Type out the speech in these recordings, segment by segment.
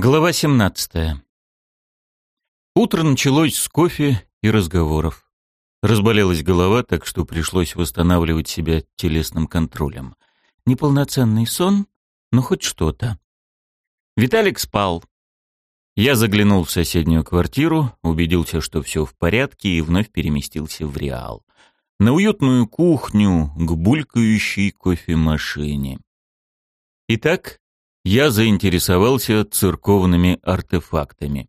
Глава 17. Утро началось с кофе и разговоров. Разболелась голова, так что пришлось восстанавливать себя телесным контролем. Неполноценный сон, но хоть что-то. Виталик спал. Я заглянул в соседнюю квартиру, убедился, что все в порядке, и вновь переместился в Реал. На уютную кухню, к булькающей кофемашине. Итак, я заинтересовался церковными артефактами.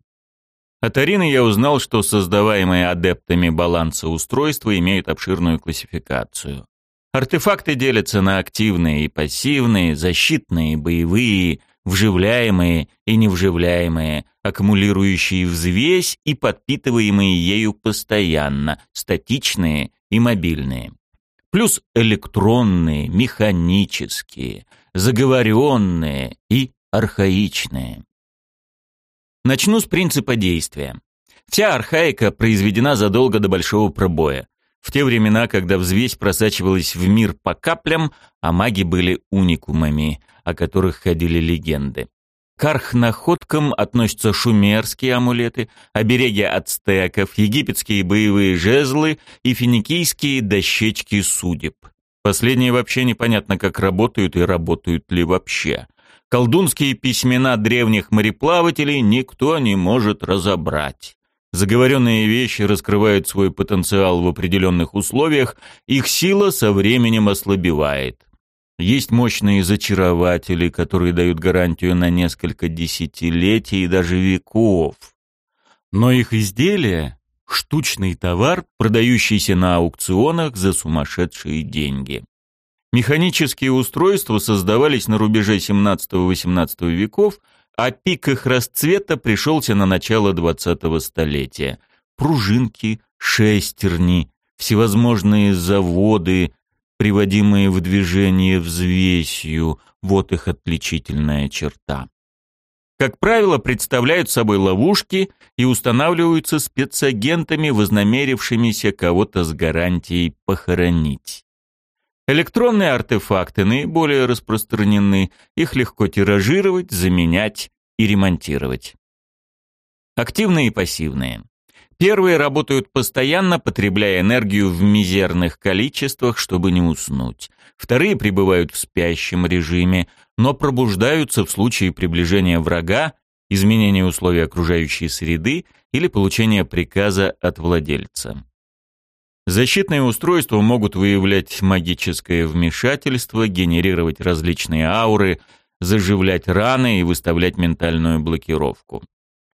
От Арины я узнал, что создаваемые адептами баланса устройства имеют обширную классификацию. Артефакты делятся на активные и пассивные, защитные, боевые, вживляемые и невживляемые, аккумулирующие взвесь и подпитываемые ею постоянно, статичные и мобильные. Плюс электронные, механические, заговоренные и архаичные. Начну с принципа действия. Вся архаика произведена задолго до Большого Пробоя, в те времена, когда взвесь просачивалась в мир по каплям, а маги были уникумами, о которых ходили легенды. К архнаходкам относятся шумерские амулеты, обереги ацтеков, египетские боевые жезлы и финикийские дощечки судеб. Последние вообще непонятно, как работают и работают ли вообще. Колдунские письмена древних мореплавателей никто не может разобрать. Заговоренные вещи раскрывают свой потенциал в определенных условиях, их сила со временем ослабевает. Есть мощные зачарователи, которые дают гарантию на несколько десятилетий и даже веков. Но их изделия штучный товар, продающийся на аукционах за сумасшедшие деньги. Механические устройства создавались на рубеже 17-18 веков, а пик их расцвета пришелся на начало 20-го столетия. Пружинки, шестерни, всевозможные заводы, приводимые в движение взвесью, вот их отличительная черта как правило, представляют собой ловушки и устанавливаются спецагентами, вознамерившимися кого-то с гарантией похоронить. Электронные артефакты наиболее распространены, их легко тиражировать, заменять и ремонтировать. Активные и пассивные. Первые работают постоянно, потребляя энергию в мизерных количествах, чтобы не уснуть. Вторые пребывают в спящем режиме, но пробуждаются в случае приближения врага, изменения условий окружающей среды или получения приказа от владельца. Защитные устройства могут выявлять магическое вмешательство, генерировать различные ауры, заживлять раны и выставлять ментальную блокировку.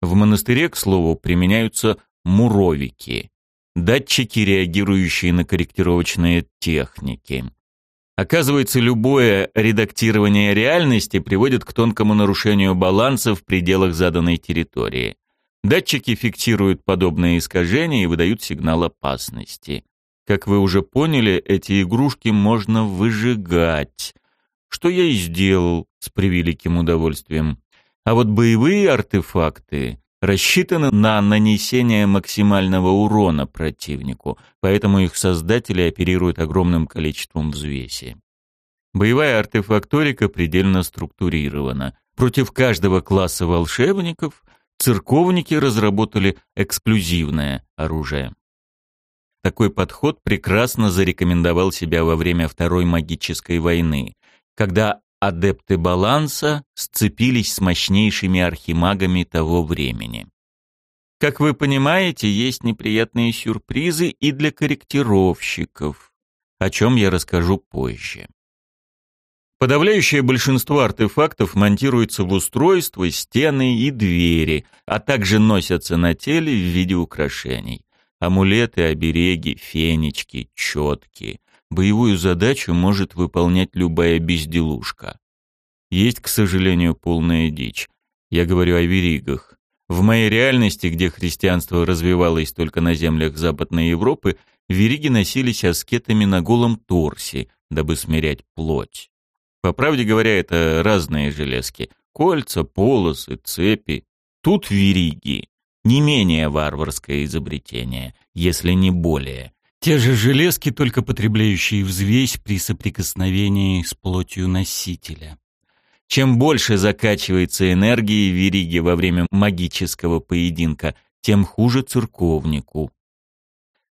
В монастыре, к слову, применяются муровики, датчики, реагирующие на корректировочные техники. Оказывается, любое редактирование реальности приводит к тонкому нарушению баланса в пределах заданной территории. Датчики фиксируют подобные искажения и выдают сигнал опасности. Как вы уже поняли, эти игрушки можно выжигать, что я и сделал с превеликим удовольствием. А вот боевые артефакты рассчитаны на нанесение максимального урона противнику, поэтому их создатели оперируют огромным количеством взвеси. Боевая артефакторика предельно структурирована. Против каждого класса волшебников церковники разработали эксклюзивное оружие. Такой подход прекрасно зарекомендовал себя во время Второй магической войны, когда адепты баланса сцепились с мощнейшими архимагами того времени. Как вы понимаете, есть неприятные сюрпризы и для корректировщиков, о чем я расскажу позже. Подавляющее большинство артефактов монтируется в устройства, стены и двери, а также носятся на теле в виде украшений. Амулеты, обереги, фенечки, четки, Боевую задачу может выполнять любая безделушка. Есть, к сожалению, полная дичь. Я говорю о веригах. В моей реальности, где христианство развивалось только на землях Западной Европы, вериги носились аскетами на голом торсе, дабы смирять плоть. По правде говоря, это разные железки. Кольца, полосы, цепи. Тут вериги. Не менее варварское изобретение, если не более. Те же железки, только потребляющие взвесь при соприкосновении с плотью носителя. Чем больше закачивается энергии в вериге во время магического поединка, тем хуже церковнику.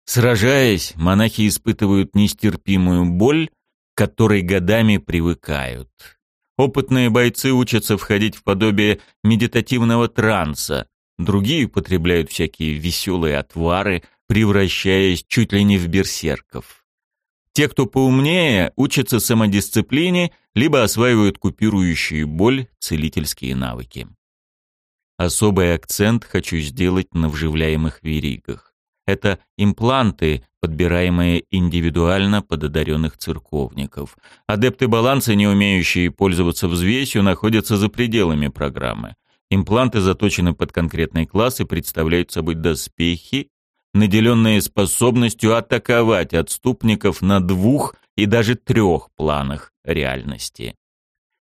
Сражаясь, монахи испытывают нестерпимую боль, к которой годами привыкают. Опытные бойцы учатся входить в подобие медитативного транса, другие употребляют всякие веселые отвары, превращаясь чуть ли не в берсерков. Те, кто поумнее, учатся самодисциплине, либо осваивают купирующие боль целительские навыки. Особый акцент хочу сделать на вживляемых веригах. Это импланты, подбираемые индивидуально под одаренных церковников. Адепты баланса, не умеющие пользоваться взвесью, находятся за пределами программы. Импланты заточены под конкретный класс и представляют собой доспехи, наделенные способностью атаковать отступников на двух и даже трех планах реальности.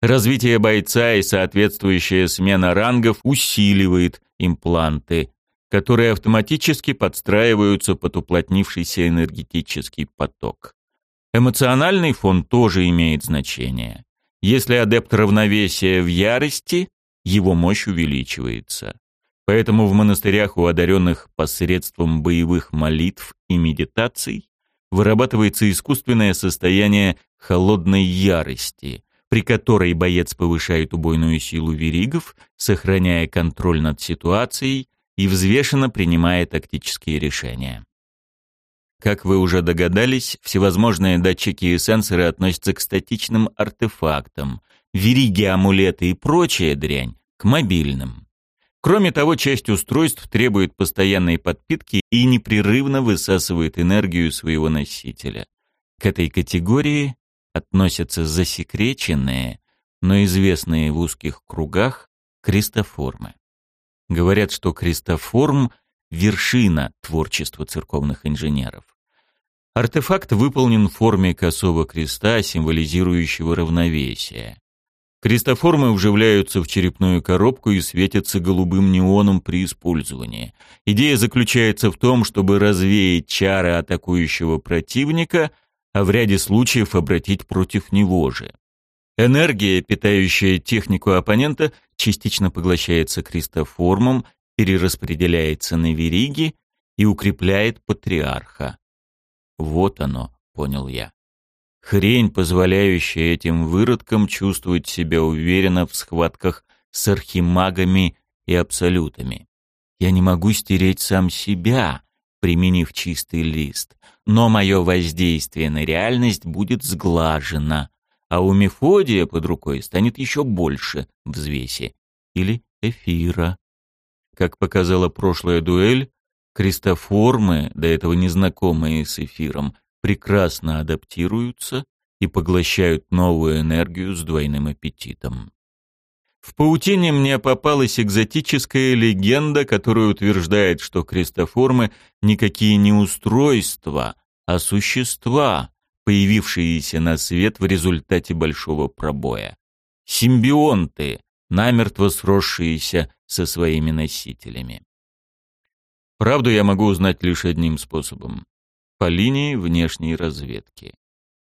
Развитие бойца и соответствующая смена рангов усиливает импланты, которые автоматически подстраиваются под уплотнившийся энергетический поток. Эмоциональный фон тоже имеет значение. Если адепт равновесия в ярости, его мощь увеличивается. Поэтому в монастырях у одаренных посредством боевых молитв и медитаций вырабатывается искусственное состояние холодной ярости, при которой боец повышает убойную силу веригов, сохраняя контроль над ситуацией и взвешенно принимая тактические решения. Как вы уже догадались, всевозможные датчики и сенсоры относятся к статичным артефактам, вериги, амулеты и прочая дрянь к мобильным. Кроме того, часть устройств требует постоянной подпитки и непрерывно высасывает энергию своего носителя. К этой категории относятся засекреченные, но известные в узких кругах крестоформы. Говорят, что крестоформ — вершина творчества церковных инженеров. Артефакт выполнен в форме косого креста, символизирующего равновесие. Крестоформы вживляются в черепную коробку и светятся голубым неоном при использовании. Идея заключается в том, чтобы развеять чары атакующего противника, а в ряде случаев обратить против него же. Энергия, питающая технику оппонента, частично поглощается крестоформом, перераспределяется на вериги и укрепляет патриарха. Вот оно, понял я. Хрень, позволяющая этим выродкам чувствовать себя уверенно в схватках с архимагами и абсолютами. Я не могу стереть сам себя, применив чистый лист, но мое воздействие на реальность будет сглажено, а у Мефодия под рукой станет еще больше взвеси или эфира. Как показала прошлая дуэль, крестоформы, до этого незнакомые с эфиром, прекрасно адаптируются и поглощают новую энергию с двойным аппетитом. В паутине мне попалась экзотическая легенда, которая утверждает, что крестоформы никакие не устройства, а существа, появившиеся на свет в результате большого пробоя. Симбионты, намертво сросшиеся со своими носителями. Правду я могу узнать лишь одним способом — по линии внешней разведки.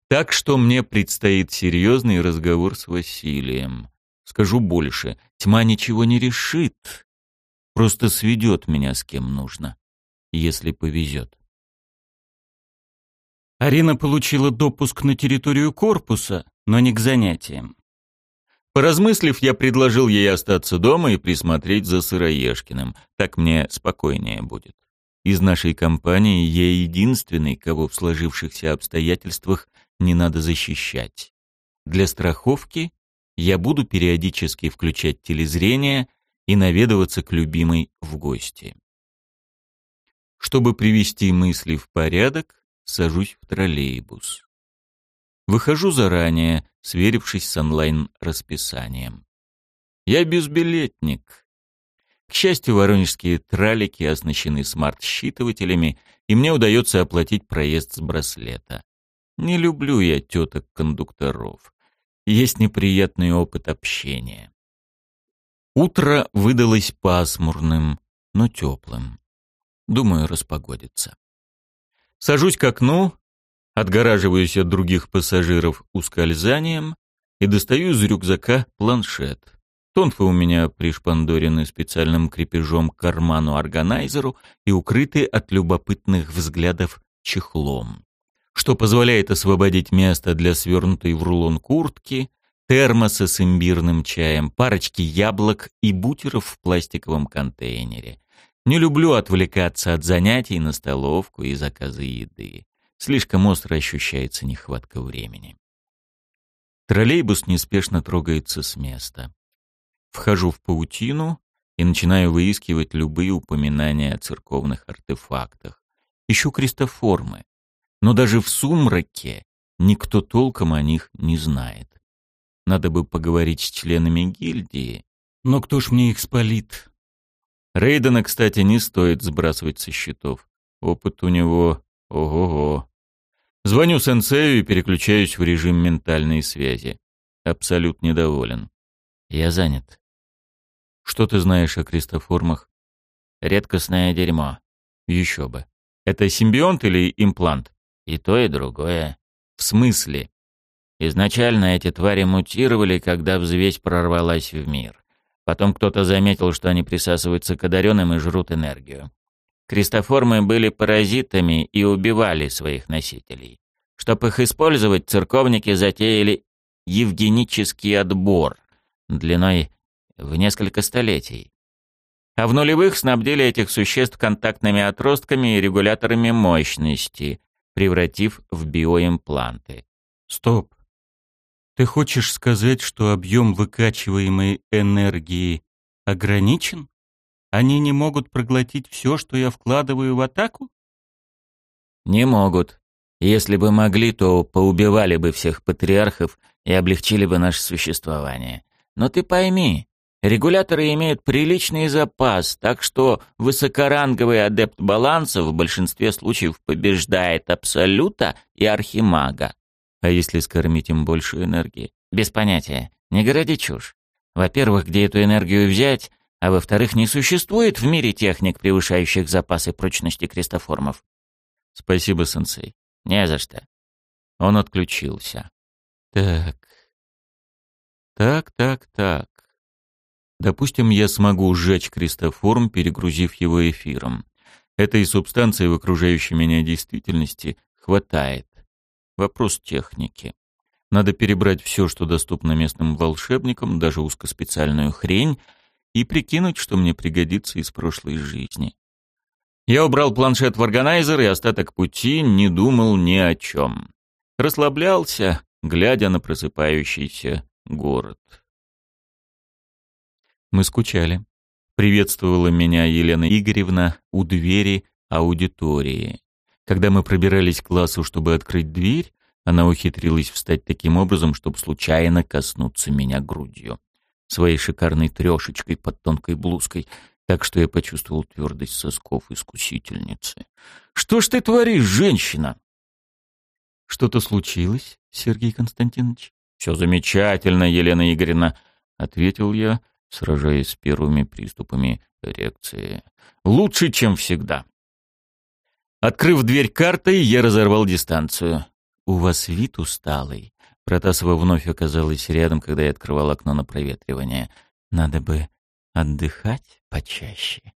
Так что мне предстоит серьезный разговор с Василием. Скажу больше, тьма ничего не решит, просто сведет меня с кем нужно, если повезет. Арина получила допуск на территорию корпуса, но не к занятиям. Поразмыслив, я предложил ей остаться дома и присмотреть за Сыроежкиным. Так мне спокойнее будет. Из нашей компании я единственный, кого в сложившихся обстоятельствах не надо защищать. Для страховки я буду периодически включать телезрение и наведываться к любимой в гости. Чтобы привести мысли в порядок, сажусь в троллейбус. Выхожу заранее, сверившись с онлайн-расписанием. Я безбилетник. К счастью, воронежские тралики оснащены смарт-считывателями, и мне удается оплатить проезд с браслета. Не люблю я теток-кондукторов. Есть неприятный опыт общения. Утро выдалось пасмурным, но теплым. Думаю, распогодится. Сажусь к окну, отгораживаюсь от других пассажиров ускользанием и достаю из рюкзака планшет. Тонфы у меня пришпандорены специальным крепежом к карману-органайзеру и укрыты от любопытных взглядов чехлом, что позволяет освободить место для свернутой в рулон куртки, термоса с имбирным чаем, парочки яблок и бутеров в пластиковом контейнере. Не люблю отвлекаться от занятий на столовку и заказы еды. Слишком остро ощущается нехватка времени. Троллейбус неспешно трогается с места. Вхожу в паутину и начинаю выискивать любые упоминания о церковных артефактах. Ищу крестоформы. Но даже в сумраке никто толком о них не знает. Надо бы поговорить с членами гильдии. Но кто ж мне их спалит? Рейдена, кстати, не стоит сбрасывать со счетов. Опыт у него ого-го. Звоню сенсею и переключаюсь в режим ментальной связи. Абсолют недоволен. Я занят. Что ты знаешь о крестоформах? Редкостное дерьмо. Еще бы. Это симбионт или имплант? И то, и другое. В смысле? Изначально эти твари мутировали, когда взвесь прорвалась в мир. Потом кто-то заметил, что они присасываются к одаренным и жрут энергию. Крестоформы были паразитами и убивали своих носителей. Чтобы их использовать, церковники затеяли евгенический отбор длиной в несколько столетий. А в нулевых снабдили этих существ контактными отростками и регуляторами мощности, превратив в биоимпланты. Стоп. Ты хочешь сказать, что объем выкачиваемой энергии ограничен? Они не могут проглотить все, что я вкладываю в атаку? Не могут. Если бы могли, то поубивали бы всех патриархов и облегчили бы наше существование. Но ты пойми, регуляторы имеют приличный запас, так что высокоранговый адепт баланса в большинстве случаев побеждает Абсолюта и Архимага. А если скормить им больше энергии? Без понятия. Не городи чушь. Во-первых, где эту энергию взять, а во-вторых, не существует в мире техник, превышающих запасы прочности крестоформов. Спасибо, сенсей. Не за что. Он отключился. Так. Так, так, так. Допустим, я смогу сжечь крестоформ, перегрузив его эфиром. Этой субстанции в окружающей меня действительности хватает. Вопрос техники. Надо перебрать все, что доступно местным волшебникам, даже узкоспециальную хрень, и прикинуть, что мне пригодится из прошлой жизни. Я убрал планшет в органайзер и остаток пути не думал ни о чем. Расслаблялся, глядя на просыпающийся город. Мы скучали. Приветствовала меня Елена Игоревна у двери аудитории. Когда мы пробирались к классу, чтобы открыть дверь, она ухитрилась встать таким образом, чтобы случайно коснуться меня грудью. Своей шикарной трешечкой под тонкой блузкой, так что я почувствовал твердость сосков искусительницы. «Что ж ты творишь, женщина?» «Что-то случилось, Сергей Константинович?» «Все замечательно, Елена Игоревна», — ответил я, сражаясь с первыми приступами эрекции. «Лучше, чем всегда». Открыв дверь картой, я разорвал дистанцию. «У вас вид усталый». Протасова вновь оказалась рядом, когда я открывал окно на проветривание. «Надо бы отдыхать почаще».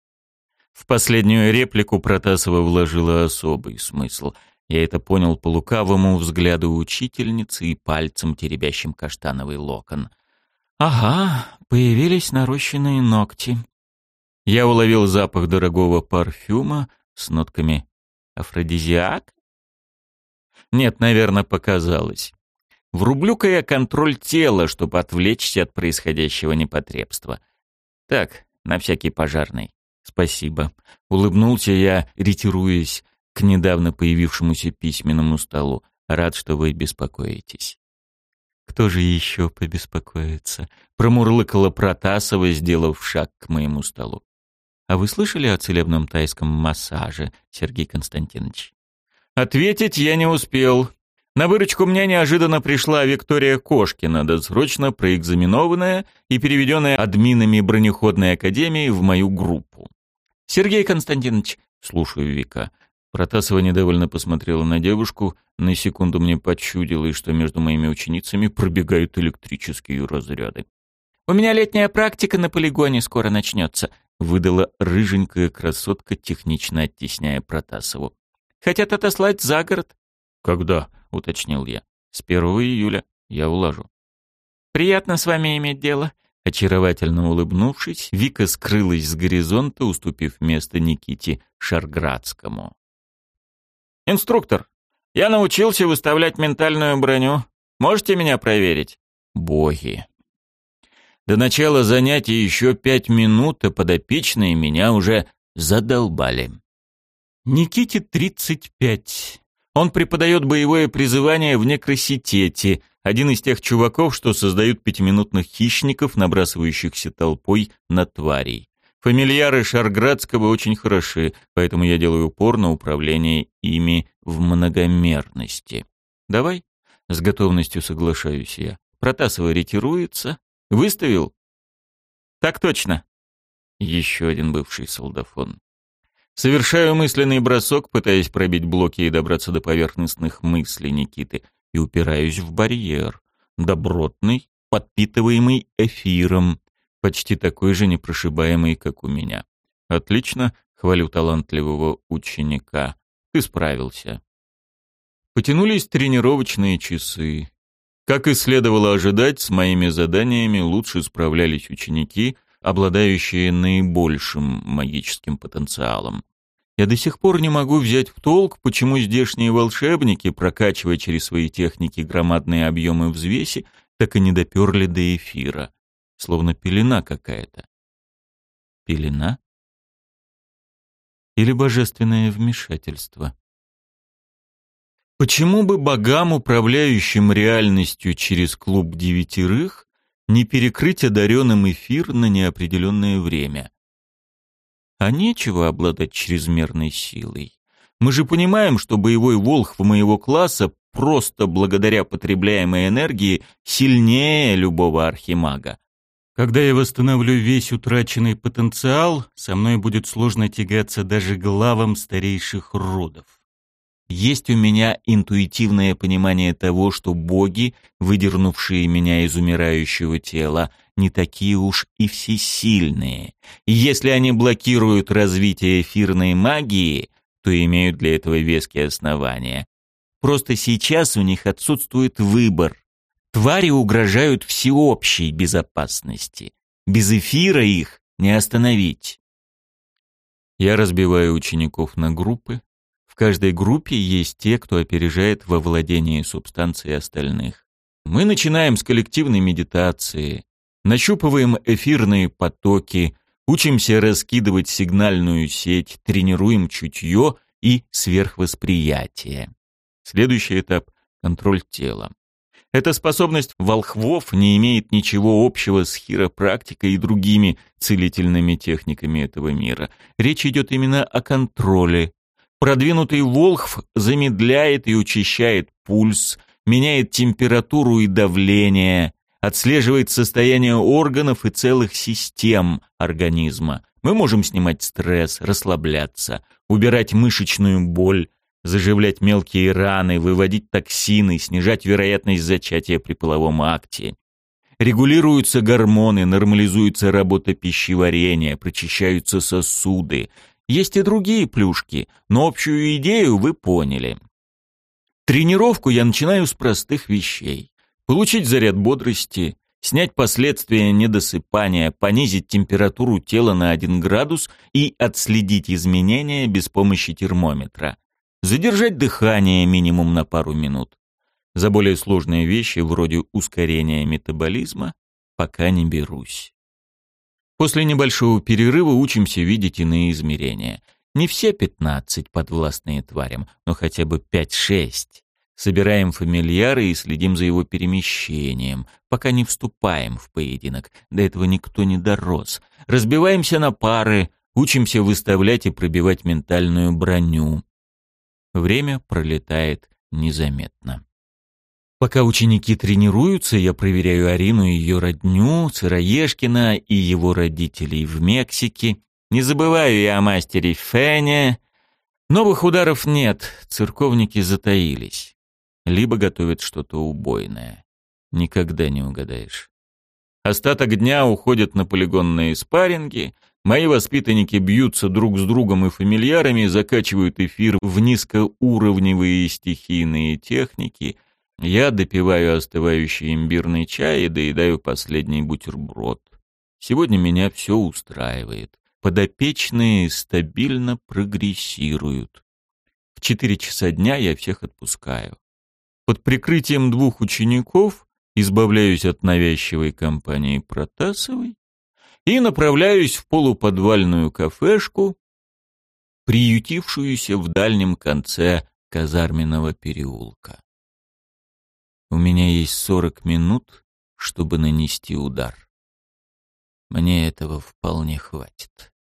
В последнюю реплику Протасова вложила особый смысл. Я это понял по лукавому взгляду учительницы и пальцем, теребящим каштановый локон. «Ага, появились нарощенные ногти». Я уловил запах дорогого парфюма с нотками Афродизиак? Нет, наверное, показалось. Врублю-ка я контроль тела, чтобы отвлечься от происходящего непотребства. Так, на всякий пожарный. Спасибо. Улыбнулся я, ретируясь к недавно появившемуся письменному столу. Рад, что вы беспокоитесь. Кто же еще побеспокоится? Промурлыкала Протасова, сделав шаг к моему столу. А вы слышали о целебном тайском массаже, Сергей Константинович? Ответить я не успел. На выручку мне неожиданно пришла Виктория Кошкина, досрочно проэкзаменованная и переведенная админами бронеходной академии в мою группу. «Сергей Константинович», — слушаю Вика, Протасова недовольно посмотрела на девушку, на секунду мне почудилось, что между моими ученицами пробегают электрические разряды. «У меня летняя практика на полигоне скоро начнется», — выдала рыженькая красотка, технично оттесняя Протасову. «Хотят отослать за город». «Когда?» — уточнил я. «С первого июля. Я улажу». «Приятно с вами иметь дело». Очаровательно улыбнувшись, Вика скрылась с горизонта, уступив место Никите Шарградскому. «Инструктор, я научился выставлять ментальную броню. Можете меня проверить?» «Боги!» До начала занятий еще пять минут, а подопечные меня уже задолбали. Никите 35. Он преподает боевое призывание в некросетете, один из тех чуваков, что создают пятиминутных хищников, набрасывающихся толпой на тварей. Фамильяры Шарградского очень хороши, поэтому я делаю упор на управление ими в многомерности. Давай, с готовностью соглашаюсь я. Протасова ретируется. Выставил? Так точно. Еще один бывший солдафон. Совершаю мысленный бросок, пытаясь пробить блоки и добраться до поверхностных мыслей Никиты, и упираюсь в барьер. Добротный, подпитываемый эфиром, почти такой же непрошибаемый, как у меня. Отлично, хвалю талантливого ученика. Ты справился. Потянулись тренировочные часы. Как и следовало ожидать, с моими заданиями лучше справлялись ученики, обладающие наибольшим магическим потенциалом. Я до сих пор не могу взять в толк, почему здешние волшебники, прокачивая через свои техники громадные объемы взвеси, так и не доперли до эфира словно пелена какая-то. Пелена? Или божественное вмешательство? Почему бы богам, управляющим реальностью через клуб девятерых, не перекрыть одаренным эфир на неопределенное время? А нечего обладать чрезмерной силой. Мы же понимаем, что боевой волхв моего класса просто благодаря потребляемой энергии сильнее любого архимага. Когда я восстановлю весь утраченный потенциал, со мной будет сложно тягаться даже главам старейших родов. Есть у меня интуитивное понимание того, что боги, выдернувшие меня из умирающего тела, не такие уж и всесильные. И если они блокируют развитие эфирной магии, то имеют для этого веские основания. Просто сейчас у них отсутствует выбор. Твари угрожают всеобщей безопасности. Без эфира их не остановить. Я разбиваю учеников на группы. В каждой группе есть те, кто опережает во владении субстанцией остальных. Мы начинаем с коллективной медитации, нащупываем эфирные потоки, учимся раскидывать сигнальную сеть, тренируем чутье и сверхвосприятие. Следующий этап — контроль тела. Эта способность волхвов не имеет ничего общего с хиропрактикой и другими целительными техниками этого мира. Речь идет именно о контроле. Продвинутый волхв замедляет и учащает пульс, меняет температуру и давление, отслеживает состояние органов и целых систем организма. Мы можем снимать стресс, расслабляться, убирать мышечную боль, заживлять мелкие раны, выводить токсины, снижать вероятность зачатия при половом акте. Регулируются гормоны, нормализуется работа пищеварения, прочищаются сосуды. Есть и другие плюшки, но общую идею вы поняли. Тренировку я начинаю с простых вещей. Получить заряд бодрости, снять последствия недосыпания, понизить температуру тела на 1 градус и отследить изменения без помощи термометра задержать дыхание минимум на пару минут. За более сложные вещи, вроде ускорения метаболизма, пока не берусь. После небольшого перерыва учимся видеть иные измерения. Не все 15 подвластные тварям, но хотя бы 5-6. Собираем фамильяры и следим за его перемещением, пока не вступаем в поединок. До этого никто не дорос. Разбиваемся на пары, учимся выставлять и пробивать ментальную броню. Время пролетает незаметно. Пока ученики тренируются, я проверяю Арину и ее родню, Сыроежкина и его родителей в Мексике. Не забываю я о мастере Фене. Новых ударов нет, церковники затаились. Либо готовят что-то убойное. Никогда не угадаешь. Остаток дня уходит на полигонные спарринги, мои воспитанники бьются друг с другом и фамильярами, закачивают эфир в низкоуровневые стихийные техники. Я допиваю остывающий имбирный чай и доедаю последний бутерброд. Сегодня меня все устраивает подопечные стабильно прогрессируют. В четыре часа дня я всех отпускаю. Под прикрытием двух учеников избавляюсь от навязчивой компании Протасовой и направляюсь в полуподвальную кафешку, приютившуюся в дальнем конце казарменного переулка. У меня есть сорок минут, чтобы нанести удар. Мне этого вполне хватит.